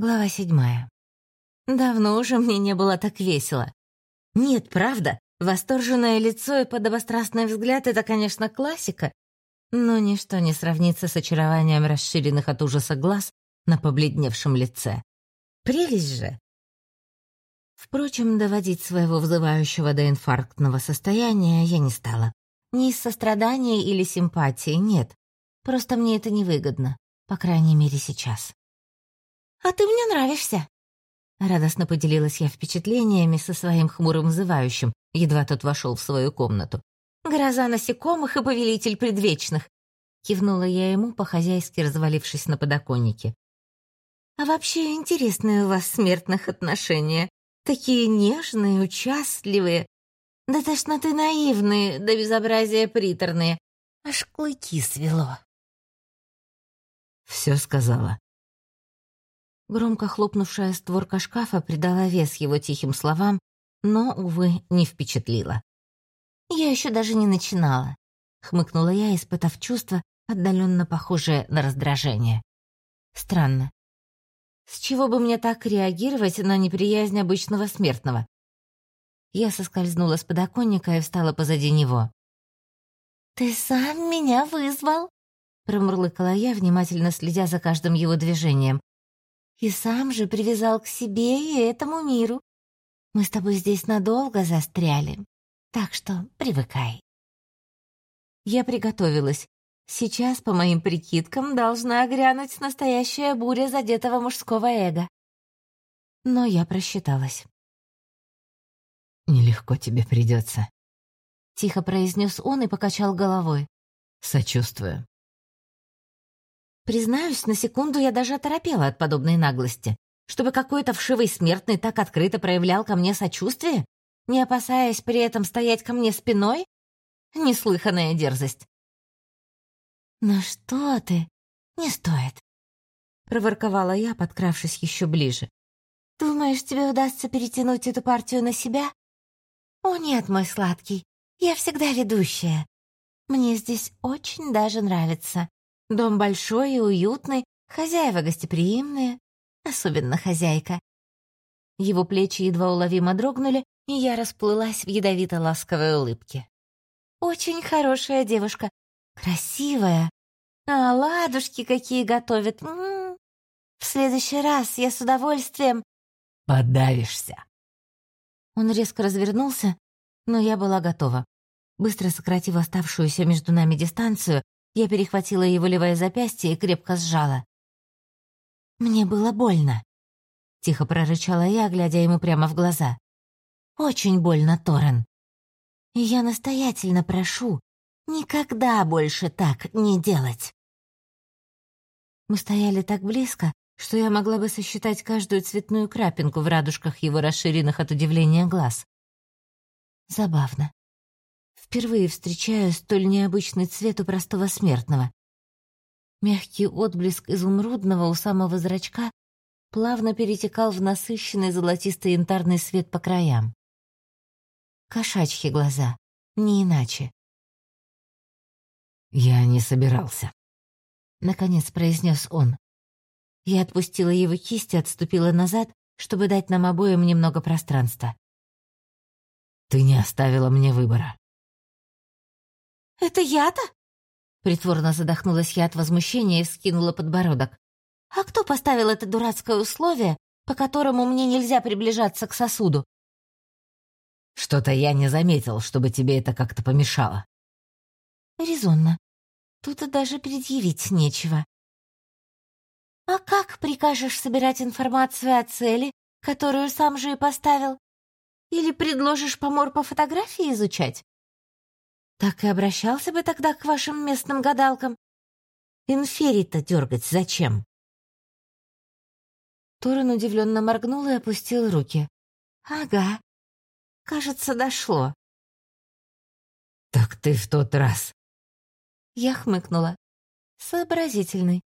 Глава седьмая. Давно уже мне не было так весело. Нет, правда, восторженное лицо и подобострастный взгляд — это, конечно, классика, но ничто не сравнится с очарованием расширенных от ужаса глаз на побледневшем лице. Прелесть же! Впрочем, доводить своего взывающего до инфарктного состояния я не стала. Ни из сострадания или симпатии, нет. Просто мне это невыгодно, по крайней мере, сейчас. «А ты мне нравишься!» Радостно поделилась я впечатлениями со своим хмурым взывающим, едва тот вошел в свою комнату. «Гроза насекомых и повелитель предвечных!» Кивнула я ему, по-хозяйски развалившись на подоконнике. «А вообще интересные у вас смертных отношения. Такие нежные, участливые. Да тошноты наивные, да безобразия приторные. Аж клыки свело». «Все сказала», Громко хлопнувшая створка шкафа придала вес его тихим словам, но, увы, не впечатлила. «Я еще даже не начинала», — хмыкнула я, испытав чувство, отдаленно похожее на раздражение. «Странно. С чего бы мне так реагировать на неприязнь обычного смертного?» Я соскользнула с подоконника и встала позади него. «Ты сам меня вызвал?» Промурлыкала я, внимательно следя за каждым его движением, и сам же привязал к себе и этому миру. Мы с тобой здесь надолго застряли, так что привыкай. Я приготовилась. Сейчас, по моим прикидкам, должна грянуть настоящая буря задетого мужского эго. Но я просчиталась. «Нелегко тебе придется», — тихо произнес он и покачал головой. «Сочувствую». Признаюсь, на секунду я даже оторопела от подобной наглости. Чтобы какой-то вшивый смертный так открыто проявлял ко мне сочувствие, не опасаясь при этом стоять ко мне спиной? Неслыханная дерзость. «Ну что ты? Не стоит», — проворковала я, подкравшись еще ближе. «Думаешь, тебе удастся перетянуть эту партию на себя? О нет, мой сладкий, я всегда ведущая. Мне здесь очень даже нравится. Дом большой и уютный, хозяева гостеприимные, особенно хозяйка. Его плечи едва уловимо дрогнули, и я расплылась в ядовито-ласковой улыбке. Очень хорошая девушка, красивая. А ладушки какие готовят. М -м -м. В следующий раз я с удовольствием... Подавишься. Он резко развернулся, но я была готова. Быстро сократив оставшуюся между нами дистанцию, я перехватила его левое запястье и крепко сжала. «Мне было больно», — тихо прорычала я, глядя ему прямо в глаза. «Очень больно, Торрен. И я настоятельно прошу, никогда больше так не делать». Мы стояли так близко, что я могла бы сосчитать каждую цветную крапинку в радужках его расширенных от удивления глаз. Забавно. Впервые встречаю столь необычный цвет у простого смертного. Мягкий отблеск изумрудного у самого зрачка плавно перетекал в насыщенный золотистый янтарный свет по краям. Кошачьи глаза, не иначе. «Я не собирался», — наконец произнес он. Я отпустила его кисть и отступила назад, чтобы дать нам обоим немного пространства. «Ты не оставила мне выбора». «Это я-то?» Притворно задохнулась я от возмущения и скинула подбородок. «А кто поставил это дурацкое условие, по которому мне нельзя приближаться к сосуду?» «Что-то я не заметил, чтобы тебе это как-то помешало». «Резонно. Тут и даже предъявить нечего». «А как прикажешь собирать информацию о цели, которую сам же и поставил? Или предложишь помор по фотографии изучать?» Так и обращался бы тогда к вашим местным гадалкам. Инферий-то дергать зачем? Торрен удивленно моргнул и опустил руки. «Ага. Кажется, дошло». «Так ты в тот раз...» Я хмыкнула. Сообразительный.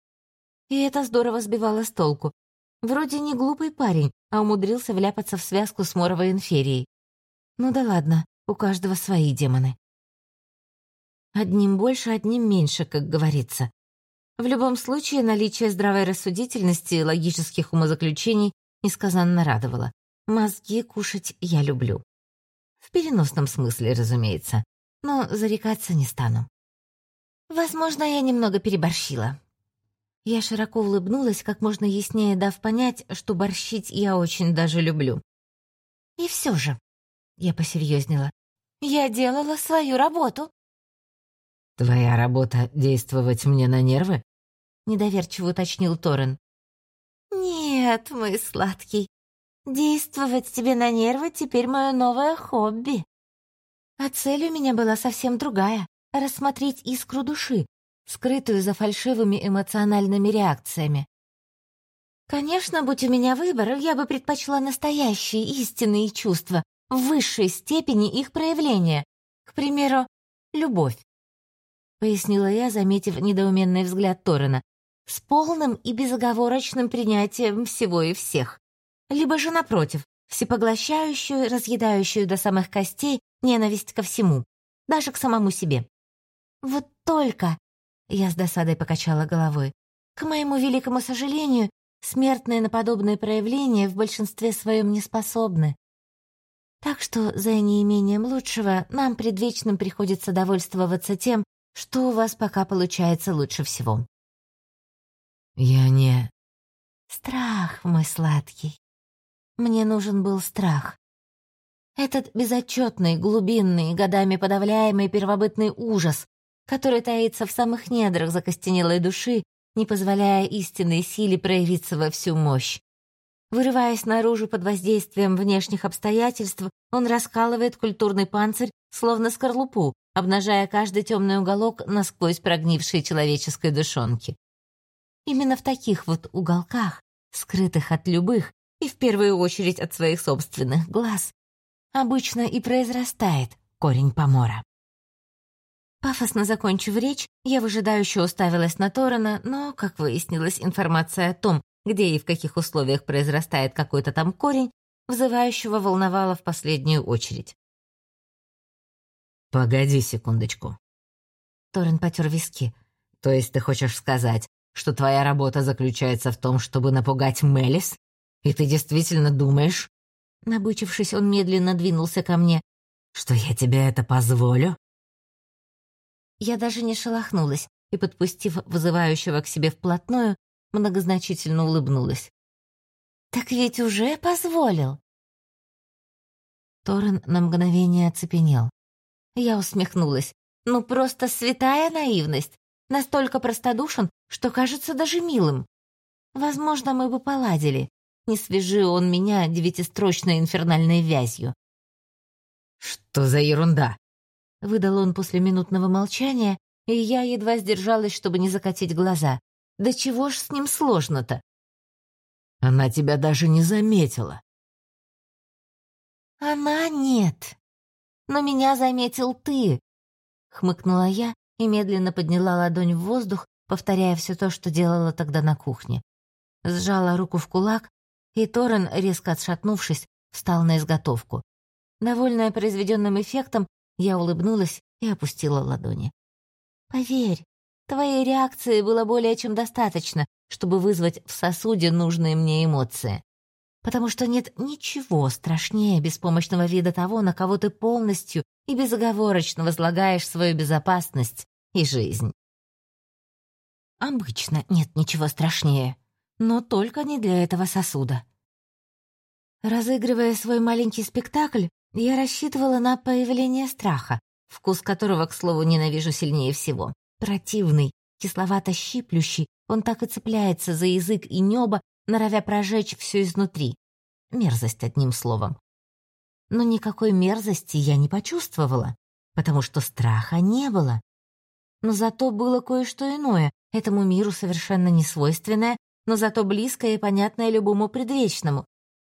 И это здорово сбивало с толку. Вроде не глупый парень, а умудрился вляпаться в связку с моровой инферией. Ну да ладно, у каждого свои демоны. Одним больше, одним меньше, как говорится. В любом случае, наличие здравой рассудительности и логических умозаключений несказанно радовало. Мозги кушать я люблю. В переносном смысле, разумеется, но зарекаться не стану. Возможно, я немного переборщила. Я широко улыбнулась, как можно яснее дав понять, что борщить я очень даже люблю. И все же, я посерьезнела, я делала свою работу. «Твоя работа — действовать мне на нервы?» — недоверчиво уточнил Торрен. «Нет, мой сладкий, действовать тебе на нервы теперь мое новое хобби. А цель у меня была совсем другая — рассмотреть искру души, скрытую за фальшивыми эмоциональными реакциями. Конечно, будь у меня выбор, я бы предпочла настоящие истинные чувства, в высшей степени их проявления. К примеру, любовь. Пояснила я, заметив недоуменный взгляд Торрена, с полным и безоговорочным принятием всего и всех. Либо же, напротив, всепоглощающую, разъедающую до самых костей ненависть ко всему, даже к самому себе. Вот только я с досадой покачала головой. К моему великому сожалению, смертные на подобные проявления в большинстве своем не способны. Так что за неимением лучшего нам предвечным приходится довольствоваться тем, что у вас пока получается лучше всего. Я не... Страх, мой сладкий. Мне нужен был страх. Этот безотчетный, глубинный, годами подавляемый первобытный ужас, который таится в самых недрах закостенелой души, не позволяя истинной силе проявиться во всю мощь. Вырываясь наружу под воздействием внешних обстоятельств, он раскалывает культурный панцирь, словно скорлупу, обнажая каждый темный уголок насквозь прогнившей человеческой душонки. Именно в таких вот уголках, скрытых от любых и в первую очередь от своих собственных глаз, обычно и произрастает корень помора. Пафосно закончив речь, я выжидающе уставилась на Торрена, но, как выяснилось, информация о том, где и в каких условиях произрастает какой-то там корень, вызывающего волновала в последнюю очередь. «Погоди секундочку». Торрен потер виски. «То есть ты хочешь сказать, что твоя работа заключается в том, чтобы напугать Мелис? И ты действительно думаешь...» Набычившись, он медленно двинулся ко мне. «Что я тебе это позволю?» Я даже не шелохнулась и, подпустив вызывающего к себе вплотную, многозначительно улыбнулась. «Так ведь уже позволил!» Торрен на мгновение оцепенел. Я усмехнулась. «Ну, просто святая наивность. Настолько простодушен, что кажется даже милым. Возможно, мы бы поладили. Не свяжи он меня девятистрочной инфернальной вязью». «Что за ерунда?» Выдал он после минутного молчания, и я едва сдержалась, чтобы не закатить глаза. Да чего ж с ним сложно-то? Она тебя даже не заметила. Она нет. Но меня заметил ты, хмыкнула я и медленно подняла ладонь в воздух, повторяя все то, что делала тогда на кухне. Сжала руку в кулак, и Торрен, резко отшатнувшись, встал на изготовку. Довольная произведенным эффектом, я улыбнулась и опустила ладони. «Поверь, твоей реакции было более чем достаточно, чтобы вызвать в сосуде нужные мне эмоции. Потому что нет ничего страшнее беспомощного вида того, на кого ты полностью и безоговорочно возлагаешь свою безопасность и жизнь. Обычно нет ничего страшнее, но только не для этого сосуда. Разыгрывая свой маленький спектакль, я рассчитывала на появление страха, вкус которого, к слову, ненавижу сильнее всего. Противный, кисловато-щиплющий, он так и цепляется за язык и небо, норовя прожечь все изнутри. Мерзость, одним словом. Но никакой мерзости я не почувствовала, потому что страха не было. Но зато было кое-что иное, этому миру совершенно несвойственное, но зато близкое и понятное любому предвечному.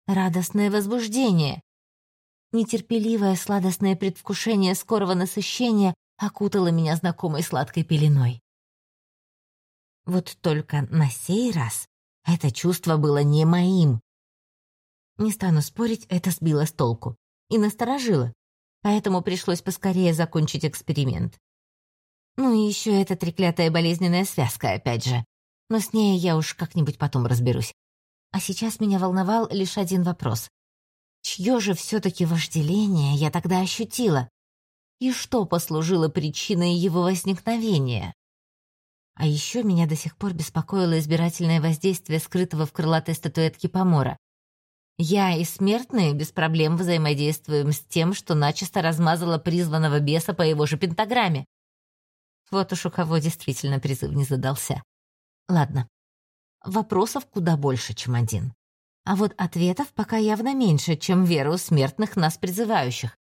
Радостное возбуждение, Нетерпеливое сладостное предвкушение скорого насыщения окутало меня знакомой сладкой пеленой. Вот только на сей раз это чувство было не моим. Не стану спорить, это сбило с толку и насторожило, поэтому пришлось поскорее закончить эксперимент. Ну и еще эта треклятая болезненная связка, опять же. Но с ней я уж как-нибудь потом разберусь. А сейчас меня волновал лишь один вопрос. Чье же все-таки вожделение я тогда ощутила? И что послужило причиной его возникновения? А еще меня до сих пор беспокоило избирательное воздействие скрытого в крылатой статуэтке помора. Я и смертные без проблем взаимодействуем с тем, что начисто размазало призванного беса по его же пентаграмме. Вот уж у кого действительно призыв не задался. Ладно, вопросов куда больше, чем один. А вот ответов пока явно меньше, чем вера у смертных нас призывающих.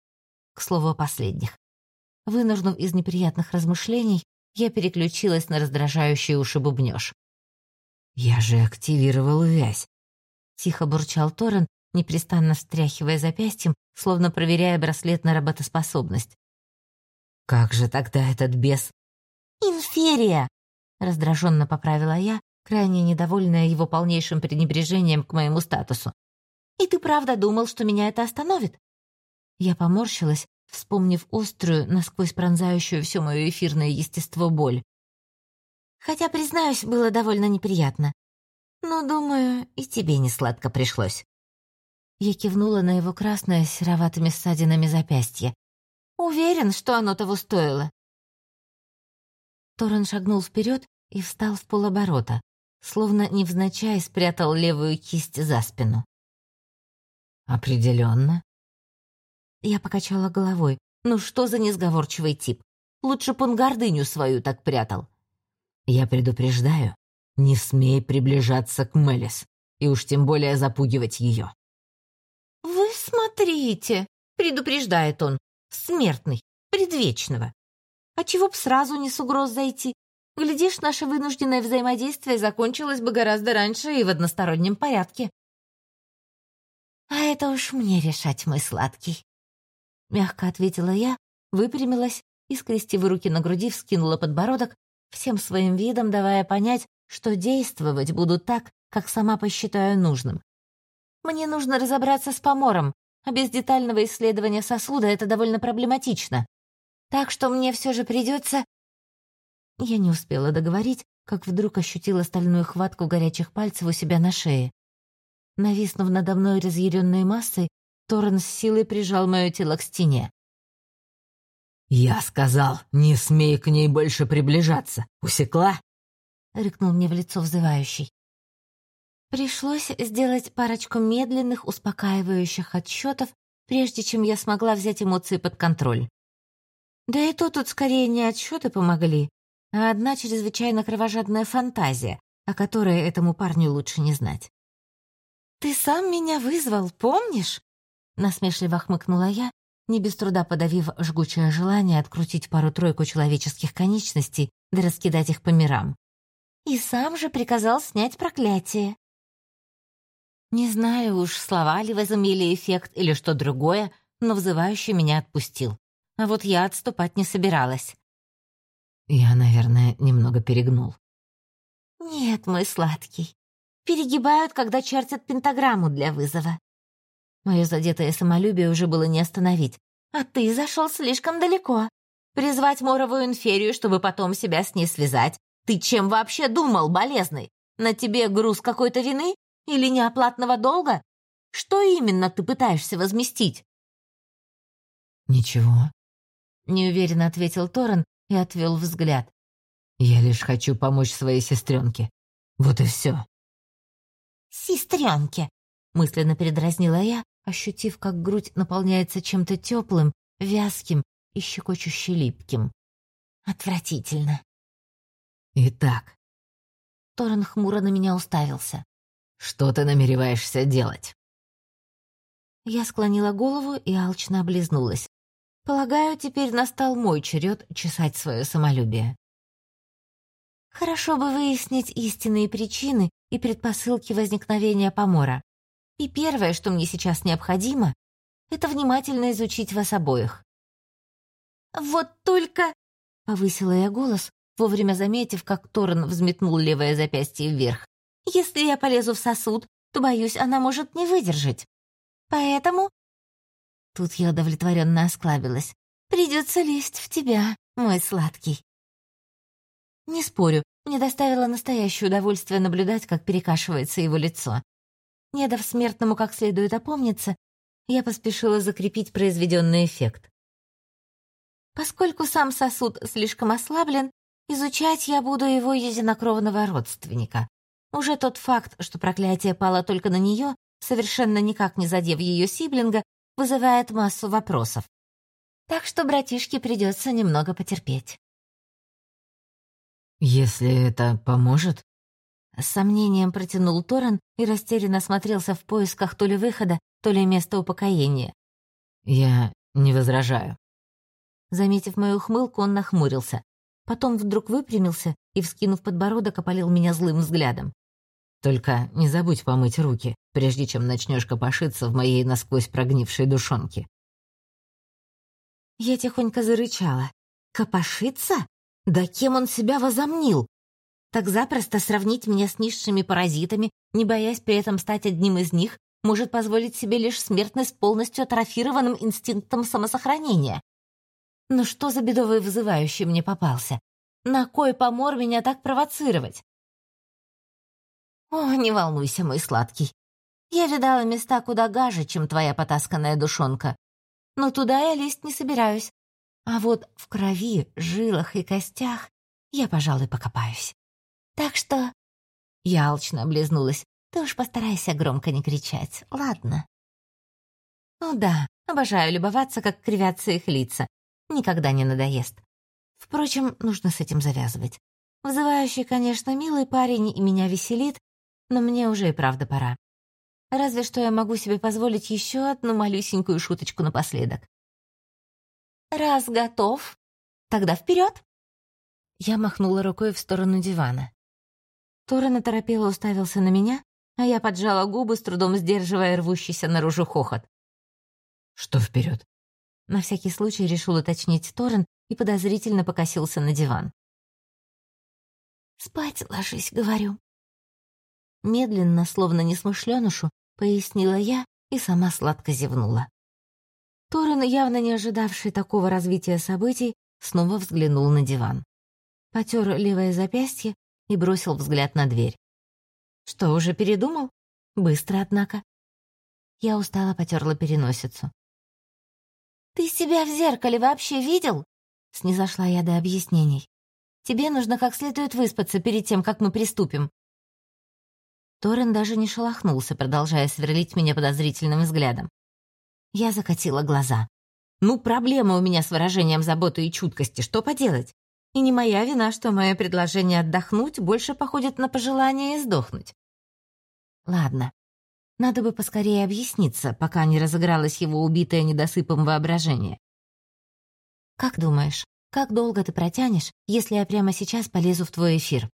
К слову о последних. Вынырнув из неприятных размышлений, я переключилась на раздражающий уши бубнёж. «Я же активировал вязь», — тихо бурчал Торрен, непрестанно встряхивая запястьем, словно проверяя браслет на работоспособность. «Как же тогда этот бес...» «Инферия!» — раздраженно поправила я, крайне недовольная его полнейшим пренебрежением к моему статусу. «И ты правда думал, что меня это остановит?» Я поморщилась, вспомнив острую, насквозь пронзающую все мое эфирное естество боль. Хотя, признаюсь, было довольно неприятно. Но, думаю, и тебе не сладко пришлось. Я кивнула на его красное с сероватыми ссадинами запястье. Уверен, что оно того стоило. Торрен шагнул вперед и встал в полоборота, словно невзначай спрятал левую кисть за спину. «Определенно», я покачала головой. Ну что за несговорчивый тип? Лучше б он гордыню свою так прятал. Я предупреждаю, не смей приближаться к Мелис, и уж тем более запугивать ее. «Вы смотрите!» — предупреждает он. «Смертный, предвечного. А чего б сразу не с угроз зайти? Глядишь, наше вынужденное взаимодействие закончилось бы гораздо раньше и в одностороннем порядке». «А это уж мне решать, мой сладкий», мягко ответила я, выпрямилась и, скрестив руки на груди, вскинула подбородок, всем своим видом давая понять, что действовать буду так, как сама посчитаю нужным. Мне нужно разобраться с помором, а без детального исследования сосуда это довольно проблематично. Так что мне все же придется... Я не успела договорить, как вдруг ощутила стальную хватку горячих пальцев у себя на шее. Нависнув надо мной разъяренной массой, Торрен с силой прижал мое тело к стене. «Я сказал, не смей к ней больше приближаться. Усекла?» — рыкнул мне в лицо взывающий. Пришлось сделать парочку медленных, успокаивающих отсчетов, прежде чем я смогла взять эмоции под контроль. Да и то тут скорее не отсчеты помогли, а одна чрезвычайно кровожадная фантазия, о которой этому парню лучше не знать. «Ты сам меня вызвал, помнишь?» Насмешливо хмыкнула я, не без труда подавив жгучее желание открутить пару-тройку человеческих конечностей да раскидать их по мирам. И сам же приказал снять проклятие. Не знаю уж, слова ли возымели эффект или что другое, но взывающий меня отпустил. А вот я отступать не собиралась. Я, наверное, немного перегнул. Нет, мой сладкий. Перегибают, когда чертят пентаграмму для вызова. Мое задетое самолюбие уже было не остановить. А ты зашел слишком далеко. Призвать моровую инферию, чтобы потом себя с ней связать. Ты чем вообще думал, болезный? На тебе груз какой-то вины? Или неоплатного долга? Что именно ты пытаешься возместить?» «Ничего», — неуверенно ответил Торрен и отвел взгляд. «Я лишь хочу помочь своей сестренке. Вот и все». «Сестренке», — мысленно передразнила я, ощутив, как грудь наполняется чем-то теплым, вязким и щекочуще липким. Отвратительно. Итак. Торрен хмуро на меня уставился. Что ты намереваешься делать? Я склонила голову и алчно облизнулась. Полагаю, теперь настал мой черед чесать свое самолюбие. Хорошо бы выяснить истинные причины и предпосылки возникновения помора. И первое, что мне сейчас необходимо, это внимательно изучить вас обоих. «Вот только...» — повысила я голос, вовремя заметив, как Торрен взметнул левое запястье вверх. «Если я полезу в сосуд, то, боюсь, она может не выдержать. Поэтому...» Тут я удовлетворенно осклабилась. «Придется лезть в тебя, мой сладкий». Не спорю, мне доставило настоящее удовольствие наблюдать, как перекашивается его лицо. Не дав смертному как следует опомниться, я поспешила закрепить произведенный эффект. Поскольку сам сосуд слишком ослаблен, изучать я буду его единокровного родственника. Уже тот факт, что проклятие пало только на нее, совершенно никак не задев ее сиблинга, вызывает массу вопросов. Так что братишке придется немного потерпеть. «Если это поможет?» С сомнением протянул Торрен и растерянно смотрелся в поисках то ли выхода, то ли места упокоения. «Я не возражаю». Заметив мою ухмылку, он нахмурился. Потом вдруг выпрямился и, вскинув подбородок, опалил меня злым взглядом. «Только не забудь помыть руки, прежде чем начнешь копошиться в моей насквозь прогнившей душонке». Я тихонько зарычала. «Копошиться? Да кем он себя возомнил? Так запросто сравнить меня с низшими паразитами, не боясь при этом стать одним из них, может позволить себе лишь смертность полностью атрофированным инстинктом самосохранения. Но что за бедовый вызывающий мне попался? На кой помор меня так провоцировать? О, не волнуйся, мой сладкий. Я видала места куда гаже, чем твоя потасканная душонка. Но туда я лезть не собираюсь. А вот в крови, жилах и костях я, пожалуй, покопаюсь. Так что...» Я алчно облизнулась. «Ты уж постарайся громко не кричать, ладно?» «Ну да, обожаю любоваться, как кривятся их лица. Никогда не надоест. Впрочем, нужно с этим завязывать. Вызывающий, конечно, милый парень и меня веселит, но мне уже и правда пора. Разве что я могу себе позволить еще одну малюсенькую шуточку напоследок. «Раз готов, тогда вперед!» Я махнула рукой в сторону дивана. Торрен оторопело уставился на меня, а я поджала губы, с трудом сдерживая рвущийся наружу хохот. «Что вперед? На всякий случай решил уточнить Торрен и подозрительно покосился на диван. «Спать ложись, говорю». Медленно, словно несмышленышу, пояснила я и сама сладко зевнула. Торрен, явно не ожидавший такого развития событий, снова взглянул на диван. Потер левое запястье и бросил взгляд на дверь. Что, уже передумал? Быстро, однако. Я устало потерла переносицу. «Ты себя в зеркале вообще видел?» Снизошла я до объяснений. «Тебе нужно как следует выспаться перед тем, как мы приступим. Торрен даже не шелохнулся, продолжая сверлить меня подозрительным взглядом. Я закатила глаза. «Ну, проблема у меня с выражением заботы и чуткости, что поделать? И не моя вина, что мое предложение отдохнуть больше походит на пожелание сдохнуть. Ладно, надо бы поскорее объясниться, пока не разыгралось его убитое недосыпом воображение. «Как думаешь, как долго ты протянешь, если я прямо сейчас полезу в твой эфир?»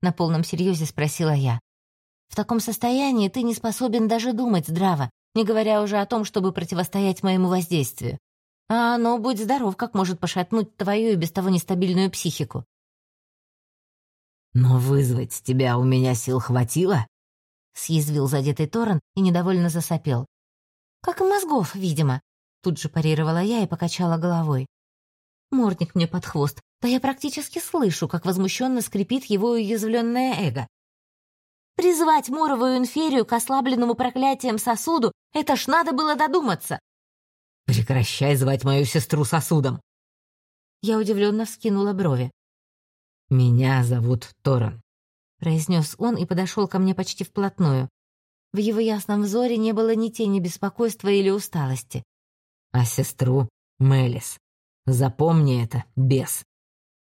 На полном серьезе спросила я. В таком состоянии ты не способен даже думать здраво, не говоря уже о том, чтобы противостоять моему воздействию. А оно, будь здоров, как может пошатнуть твою и без того нестабильную психику. «Но вызвать тебя у меня сил хватило?» — съязвил задетый Торрен и недовольно засопел. «Как и мозгов, видимо», — тут же парировала я и покачала головой. Мордник мне под хвост, да я практически слышу, как возмущенно скрипит его уязвленное эго. Призвать моровую инферию к ослабленному проклятием сосуду — это ж надо было додуматься. «Прекращай звать мою сестру сосудом!» Я удивленно вскинула брови. «Меня зовут Торан», — произнес он и подошел ко мне почти вплотную. В его ясном взоре не было ни тени беспокойства или усталости. «А сестру — Мелис. Запомни это, бес».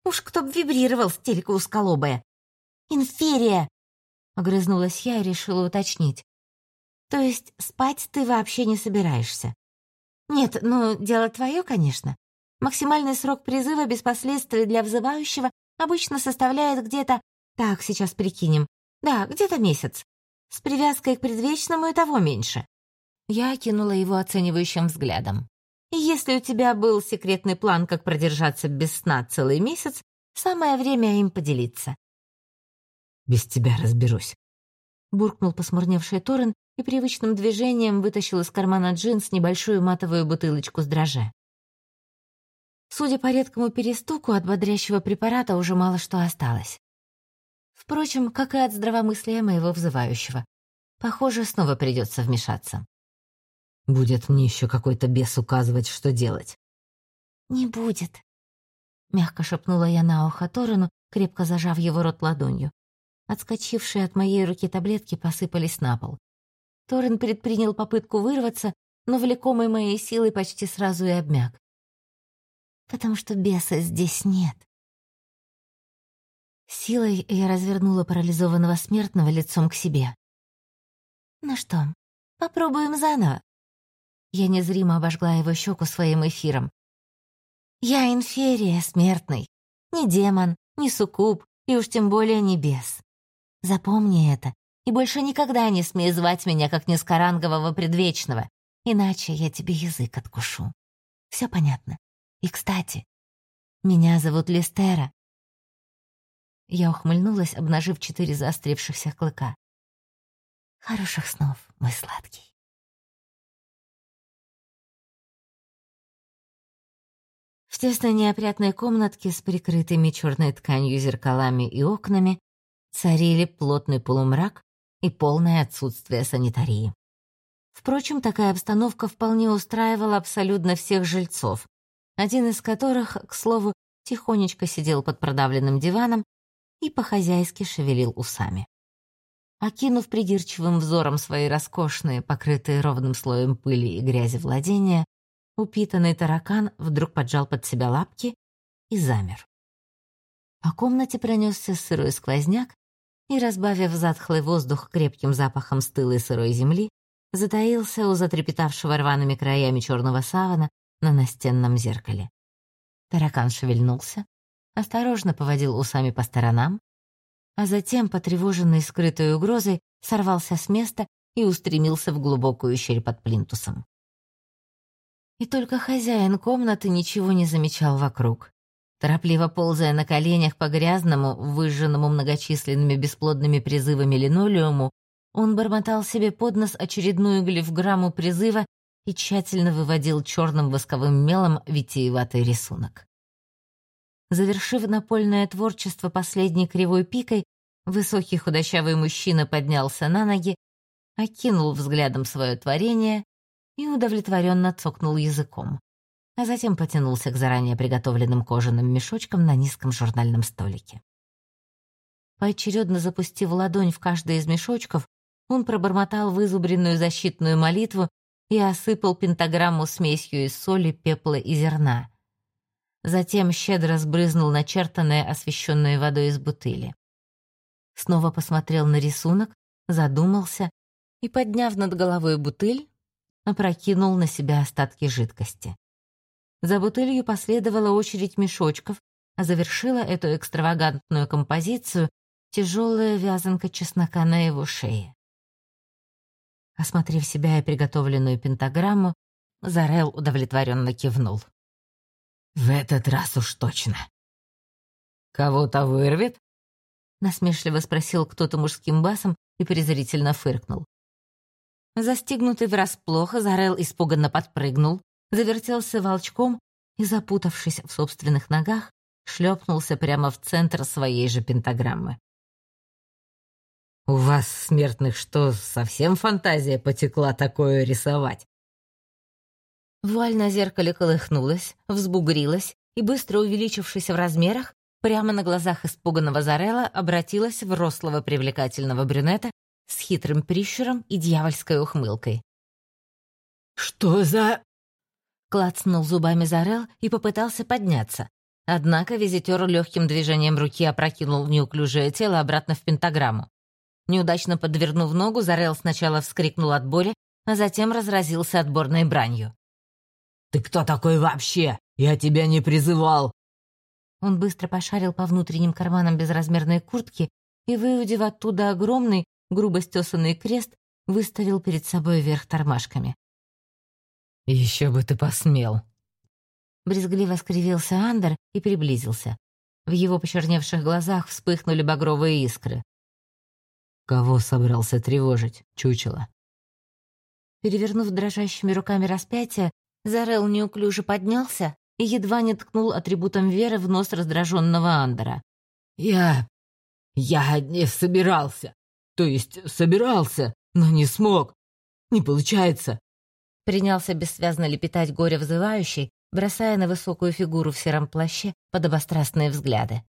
«Уж кто б вибрировал, стелька усколобая!» «Инферия!» Огрызнулась я и решила уточнить. То есть спать ты вообще не собираешься? Нет, ну, дело твое, конечно. Максимальный срок призыва без последствий для взывающего обычно составляет где-то... Так, сейчас прикинем. Да, где-то месяц. С привязкой к предвечному и того меньше. Я кинула его оценивающим взглядом. Если у тебя был секретный план, как продержаться без сна целый месяц, самое время им поделиться. Без тебя разберусь. Буркнул посмурневший Торрен и привычным движением вытащил из кармана джинс небольшую матовую бутылочку с дрожжа. Судя по редкому перестуку, от бодрящего препарата уже мало что осталось. Впрочем, как и от здравомыслия моего взывающего. Похоже, снова придется вмешаться. Будет мне еще какой-то бес указывать, что делать. «Не будет», — мягко шепнула я на ухо Торену, крепко зажав его рот ладонью. Отскочившие от моей руки таблетки посыпались на пол. Торрен предпринял попытку вырваться, но влекомой моей силой почти сразу и обмяк потому что беса здесь нет. Силой я развернула парализованного смертного лицом к себе. «Ну что, попробуем заново?» Я незримо обожгла его щеку своим эфиром. «Я инферия, смертный. Не демон, не суккуб, и уж тем более не бес. Запомни это, и больше никогда не смей звать меня как низкорангового предвечного, иначе я тебе язык откушу. Все понятно?» И, кстати, меня зовут Листера. Я ухмыльнулась, обнажив четыре заострившихся клыка. Хороших снов, мой сладкий. В тесной неопрятной комнатке с прикрытыми черной тканью зеркалами и окнами царили плотный полумрак и полное отсутствие санитарии. Впрочем, такая обстановка вполне устраивала абсолютно всех жильцов, один из которых, к слову, тихонечко сидел под продавленным диваном и по-хозяйски шевелил усами. Окинув придирчивым взором свои роскошные, покрытые ровным слоем пыли и грязи владения, упитанный таракан вдруг поджал под себя лапки и замер. По комнате пронесся сырой сквозняк, и, разбавив затхлый воздух крепким запахом стылой сырой земли, затаился у затрепетавшего рваными краями черного савана на настенном зеркале. Таракан шевельнулся, осторожно поводил усами по сторонам, а затем, потревоженный скрытой угрозой, сорвался с места и устремился в глубокую щель под плинтусом. И только хозяин комнаты ничего не замечал вокруг. Торопливо ползая на коленях по грязному, выжженному многочисленными бесплодными призывами линолеуму, он бормотал себе под нос очередную глифграмму призыва и тщательно выводил черным восковым мелом витиеватый рисунок. Завершив напольное творчество последней кривой пикой, высокий худощавый мужчина поднялся на ноги, окинул взглядом свое творение и удовлетворенно цокнул языком, а затем потянулся к заранее приготовленным кожаным мешочкам на низком журнальном столике. Поочередно запустив ладонь в каждый из мешочков, он пробормотал вызубренную защитную молитву и осыпал пентаграмму смесью из соли, пепла и зерна. Затем щедро сбрызнул начертанное, освещенное водой из бутыли. Снова посмотрел на рисунок, задумался и, подняв над головой бутыль, опрокинул на себя остатки жидкости. За бутылью последовала очередь мешочков, а завершила эту экстравагантную композицию тяжелая вязанка чеснока на его шее. Осмотрев себя и приготовленную пентаграмму, Зарел удовлетворенно кивнул. «В этот раз уж точно». «Кого-то вырвет?» Насмешливо спросил кто-то мужским басом и презрительно фыркнул. Застигнутый врасплох, Зарел испуганно подпрыгнул, завертелся волчком и, запутавшись в собственных ногах, шлепнулся прямо в центр своей же пентаграммы. «У вас, смертных, что, совсем фантазия потекла такое рисовать?» Вуаль на зеркале колыхнулась, взбугрилась и, быстро увеличившись в размерах, прямо на глазах испуганного Зарела обратилась в рослого привлекательного брюнета с хитрым прищуром и дьявольской ухмылкой. «Что за...» Клацнул зубами Зарел и попытался подняться. Однако визитер легким движением руки опрокинул неуклюжее тело обратно в пентаграмму. Неудачно подвернув ногу, Зарел сначала вскрикнул от боли, а затем разразился отборной бранью. «Ты кто такой вообще? Я тебя не призывал!» Он быстро пошарил по внутренним карманам безразмерной куртки и, выудив оттуда огромный, грубо стесанный крест, выставил перед собой вверх тормашками. «Еще бы ты посмел!» Брезгливо скривился Андер и приблизился. В его почерневших глазах вспыхнули багровые искры. Кого собрался тревожить, чучело? Перевернув дрожащими руками распятие, Зарел неуклюже поднялся и едва не ткнул атрибутом веры в нос раздраженного Андера. «Я... я не собирался. То есть собирался, но не смог. Не получается». Принялся бессвязно лепетать горе взывающий, бросая на высокую фигуру в сером плаще подобострастные взгляды.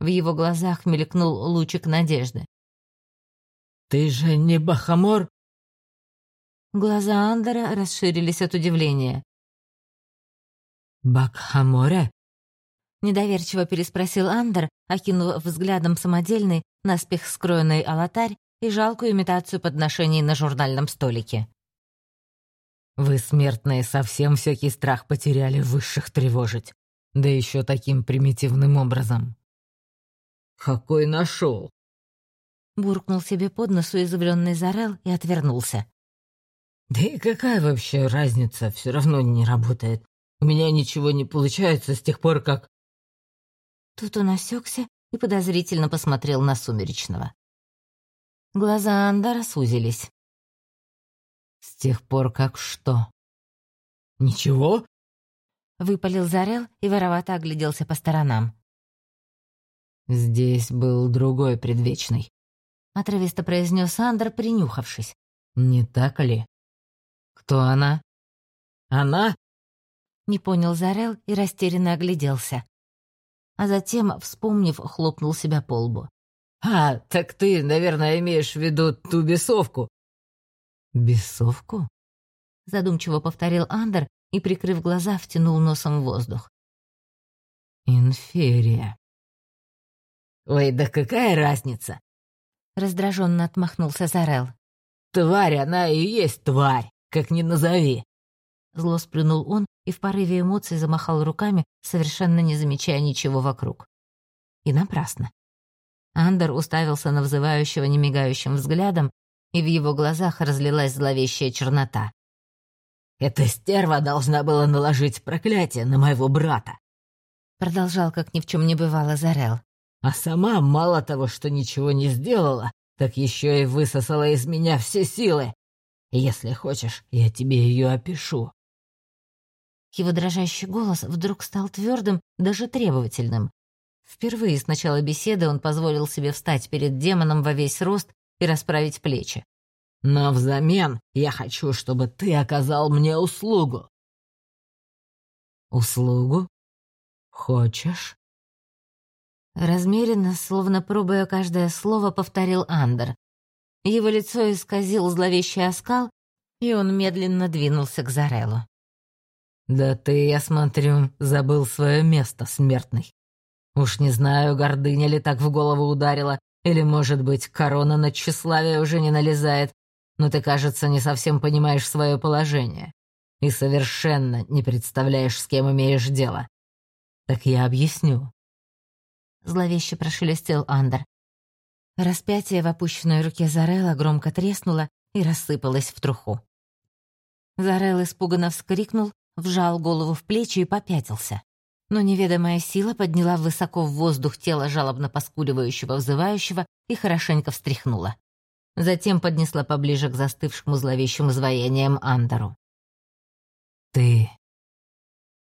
В его глазах мелькнул лучик надежды. «Ты же не Бахамор?» Глаза Андера расширились от удивления. «Бакхаморе?» Недоверчиво переспросил Андер, окинув взглядом самодельный, наспех скроенный алатарь и жалкую имитацию подношений на журнальном столике. «Вы, смертные, совсем всякий страх потеряли высших тревожить, да еще таким примитивным образом». «Какой нашел?» Буркнул себе под нос уязвленный Зарел и отвернулся. «Да и какая вообще разница, все равно не работает. У меня ничего не получается с тех пор, как...» Тут он осекся и подозрительно посмотрел на Сумеречного. Глаза Андара сузились. «С тех пор как что?» «Ничего?» Выпалил Зарел и воровато огляделся по сторонам. «Здесь был другой предвечный», — отрывисто произнес Андер, принюхавшись. «Не так ли?» «Кто она?» «Она?» Не понял Зарел и растерянно огляделся. А затем, вспомнив, хлопнул себя по лбу. «А, так ты, наверное, имеешь в виду ту бесовку?» «Бесовку?» Задумчиво повторил Андер и, прикрыв глаза, втянул носом в воздух. «Инферия». «Ой, да какая разница?» Раздраженно отмахнулся Зарел. «Тварь она и есть тварь, как ни назови». Зло сплюнул он и в порыве эмоций замахал руками, совершенно не замечая ничего вокруг. И напрасно. Андер уставился на взывающего немигающим взглядом, и в его глазах разлилась зловещая чернота. «Эта стерва должна была наложить проклятие на моего брата», продолжал, как ни в чем не бывало, Зарел. «А сама мало того, что ничего не сделала, так еще и высосала из меня все силы. Если хочешь, я тебе ее опишу». Его дрожащий голос вдруг стал твердым, даже требовательным. Впервые с начала беседы он позволил себе встать перед демоном во весь рост и расправить плечи. «Но взамен я хочу, чтобы ты оказал мне услугу». «Услугу? Хочешь?» Размеренно, словно пробуя каждое слово, повторил Андер. Его лицо исказил зловещий оскал, и он медленно двинулся к Зарелу. «Да ты, я смотрю, забыл свое место, смертный. Уж не знаю, гордыня ли так в голову ударила, или, может быть, корона на тщеславие уже не налезает, но ты, кажется, не совсем понимаешь свое положение и совершенно не представляешь, с кем имеешь дело. Так я объясню». Зловеще прошелестел Андер. Распятие в опущенной руке Зарела громко треснуло и рассыпалось в труху. Зарел испуганно вскрикнул, вжал голову в плечи и попятился. Но неведомая сила подняла высоко в воздух тело жалобно поскуливающего взывающего и хорошенько встряхнула. Затем поднесла поближе к застывшему зловещим изваяниям Андеру. «Ты...»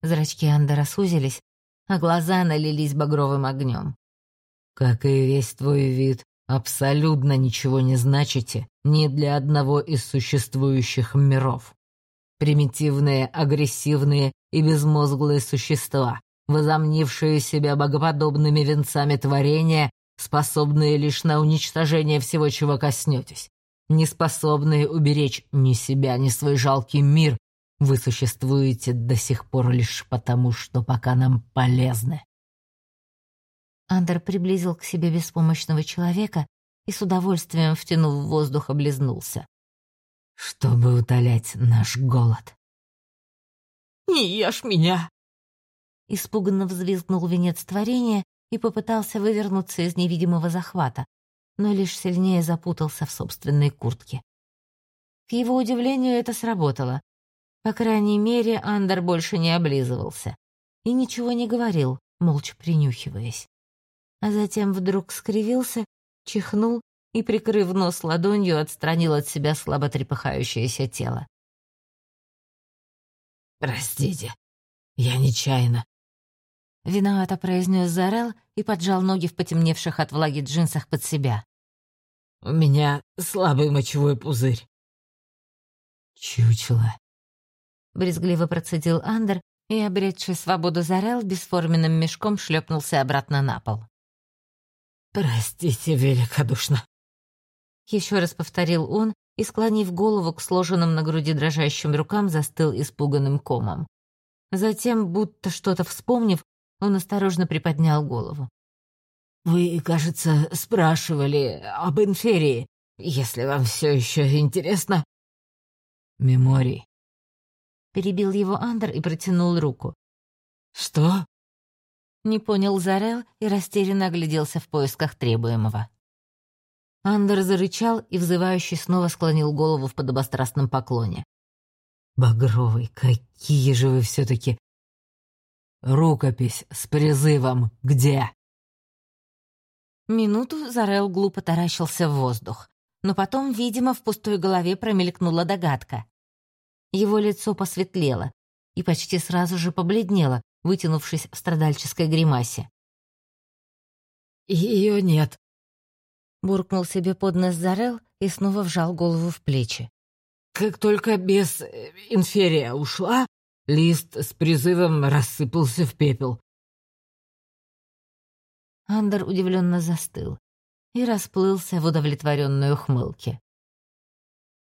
Зрачки Андера сузились, а глаза налились багровым огнем. «Как и весь твой вид, абсолютно ничего не значите ни для одного из существующих миров примитивные, агрессивные и безмозглые существа, возомнившие себя богоподобными венцами творения, способные лишь на уничтожение всего, чего коснетесь, не способные уберечь ни себя, ни свой жалкий мир, вы существуете до сих пор лишь потому, что пока нам полезны. Андер приблизил к себе беспомощного человека и с удовольствием, втянув воздух, облизнулся чтобы утолять наш голод. «Не ешь меня!» Испуганно взвизгнул венец творения и попытался вывернуться из невидимого захвата, но лишь сильнее запутался в собственной куртке. К его удивлению, это сработало. По крайней мере, Андер больше не облизывался и ничего не говорил, молча принюхиваясь. А затем вдруг скривился, чихнул и, прикрыв нос ладонью, отстранил от себя слабо трепыхающееся тело. «Простите», Я нечаянно». Виновато произнес Зарел и поджал ноги в потемневших от влаги джинсах под себя. «У меня слабый мочевой пузырь». «Чучело», — брезгливо процедил Андер и, обретший свободу Зарел, бесформенным мешком шлепнулся обратно на пол. «Простите великодушно», — еще раз повторил он и, склонив голову к сложенным на груди дрожащим рукам, застыл испуганным комом. Затем, будто что-то вспомнив, он осторожно приподнял голову. «Вы, кажется, спрашивали об инферии, если вам все еще интересно». «Меморий», — перебил его Андер и протянул руку. «Что?» Не понял Зарел и растерянно огляделся в поисках требуемого. Андер зарычал и взывающий снова склонил голову в подобострастном поклоне. «Багровый, какие же вы все-таки Рукопись с призывом где?» Минуту Зарел глупо таращился в воздух, но потом, видимо, в пустой голове промелькнула догадка. Его лицо посветлело и почти сразу же побледнело, вытянувшись в страдальческой гримасе. «Ее нет», — буркнул себе под нос Зарел и снова вжал голову в плечи. «Как только без э, инферия ушла, Лист с призывом рассыпался в пепел. Андер удивленно застыл и расплылся в удовлетворенной ухмылке.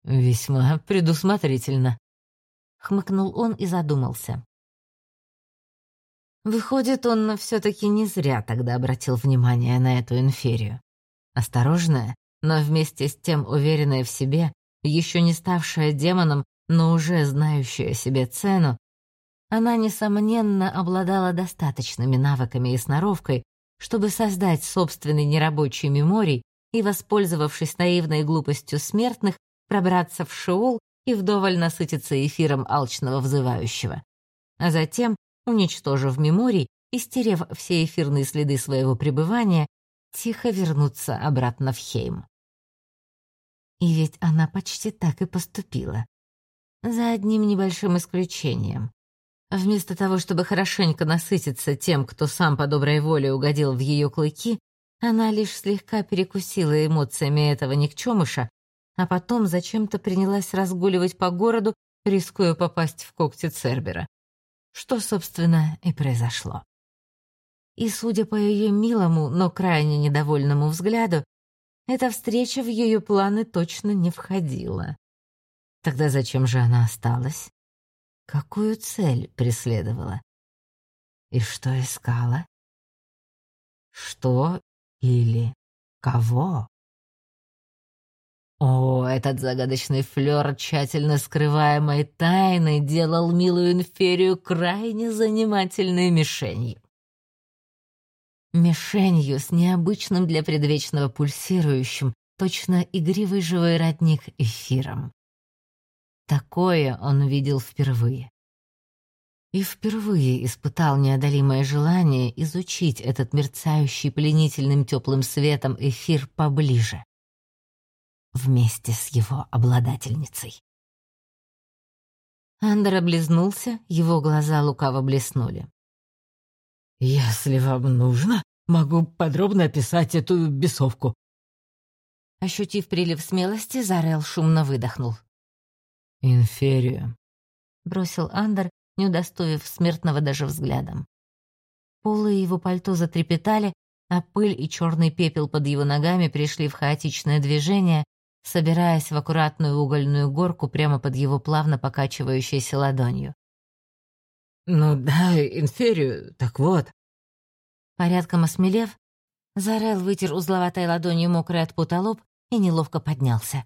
«Весьма предусмотрительно», — хмыкнул он и задумался. Выходит, он все-таки не зря тогда обратил внимание на эту инферию. Осторожная, но вместе с тем уверенная в себе, еще не ставшая демоном, но уже знающая себе цену, она, несомненно, обладала достаточными навыками и сноровкой, чтобы создать собственный нерабочий меморий и, воспользовавшись наивной глупостью смертных, пробраться в Шеол и вдоволь насытиться эфиром алчного взывающего. А затем, уничтожив меморий и стерев все эфирные следы своего пребывания, тихо вернуться обратно в Хейм. И ведь она почти так и поступила. За одним небольшим исключением. Вместо того, чтобы хорошенько насытиться тем, кто сам по доброй воле угодил в ее клыки, она лишь слегка перекусила эмоциями этого никчемыша, а потом зачем-то принялась разгуливать по городу, рискуя попасть в когти Цербера. Что, собственно, и произошло. И, судя по ее милому, но крайне недовольному взгляду, эта встреча в ее планы точно не входила. Тогда зачем же она осталась? Какую цель преследовала? И что искала? Что или кого? О, этот загадочный флёр тщательно скрываемой тайны делал милую инферию крайне занимательной мишенью. Мишенью с необычным для предвечного пульсирующим, точно игривый живой родник эфиром. Такое он видел впервые. И впервые испытал неодолимое желание изучить этот мерцающий пленительным теплым светом эфир поближе. Вместе с его обладательницей. Андер облизнулся, его глаза лукаво блеснули. «Если вам нужно, могу подробно описать эту бесовку». Ощутив прилив смелости, Зарел шумно выдохнул. «Инферию», — бросил Андер, не удостоив смертного даже взглядом. Полы его пальто затрепетали, а пыль и черный пепел под его ногами пришли в хаотичное движение, собираясь в аккуратную угольную горку прямо под его плавно покачивающейся ладонью. «Ну да, инферию, так вот». Порядком осмелев, Зарел вытер узловатой ладонью мокрый от пота лоб и неловко поднялся.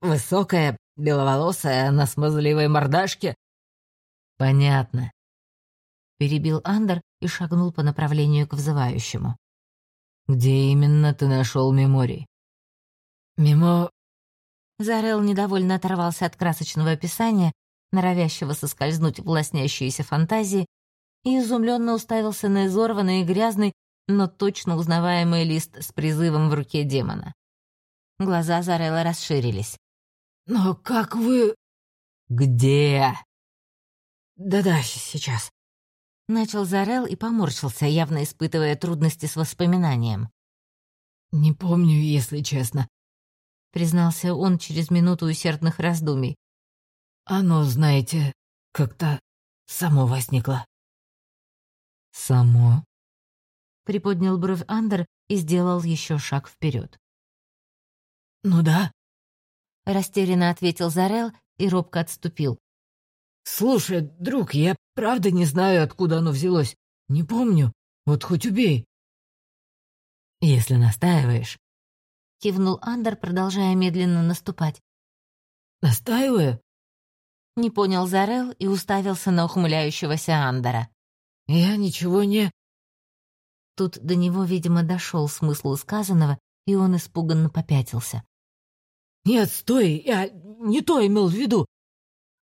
«Высокая, беловолосая, на смазливой мордашке?» «Понятно», — перебил Андер и шагнул по направлению к взывающему. «Где именно ты нашел меморий?» «Мемо...» Зарел недовольно оторвался от красочного описания, норовящего соскользнуть в лоснящиеся фантазии, и изумленно уставился на изорванный и грязный, но точно узнаваемый лист с призывом в руке демона. Глаза Зарела расширились. «Но как вы...» «Где?» «Да-да, сейчас». Начал Зарел и поморщился, явно испытывая трудности с воспоминанием. «Не помню, если честно», — признался он через минуту усердных раздумий. «Оно, знаете, как-то само возникло». «Само?» — приподнял бровь Андер и сделал еще шаг вперед. «Ну да», — растерянно ответил Зарел и робко отступил. «Слушай, друг, я правда не знаю, откуда оно взялось. Не помню. Вот хоть убей». «Если настаиваешь», — кивнул Андер, продолжая медленно наступать. «Настаиваю?» Не понял Зарел и уставился на ухмыляющегося Андера. «Я ничего не...» Тут до него, видимо, дошел смысл сказанного, и он испуганно попятился. «Нет, стой, я не то имел в виду!»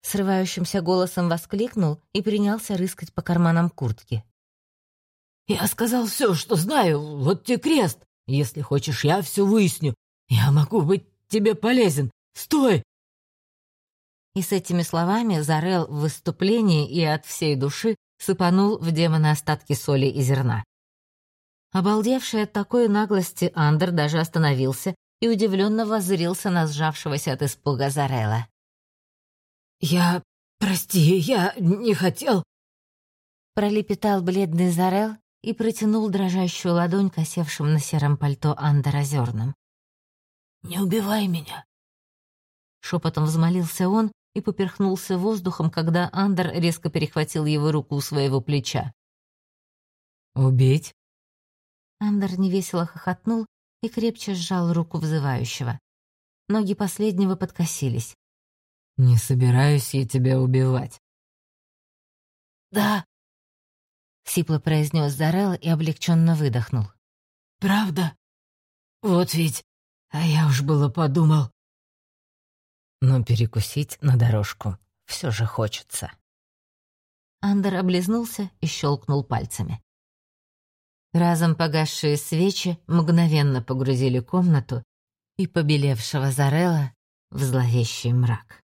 Срывающимся голосом воскликнул и принялся рыскать по карманам куртки. «Я сказал все, что знаю, вот тебе крест. Если хочешь, я все выясню. Я могу быть тебе полезен. Стой!» И с этими словами Зарел в выступлении и от всей души сыпанул в демона остатки соли и зерна. Обалдевший от такой наглости, Андер даже остановился и удивленно воззрился на сжавшегося от испуга Зарела. «Я... прости, я не хотел...» Пролепетал бледный Зарел и протянул дрожащую ладонь к осевшим на сером пальто Андера зернам. «Не убивай меня!» Шепотом взмолился он и поперхнулся воздухом, когда Андер резко перехватил его руку у своего плеча. «Убить?» Андер невесело хохотнул и крепче сжал руку взывающего. Ноги последнего подкосились. «Не собираюсь я тебя убивать». «Да», — сипло произнес Зарел и облегченно выдохнул. «Правда? Вот ведь, а я уж было подумал». Но перекусить на дорожку все же хочется. Андер облизнулся и щелкнул пальцами. Разом погасшие свечи мгновенно погрузили комнату и побелевшего Зарела в зловещий мрак.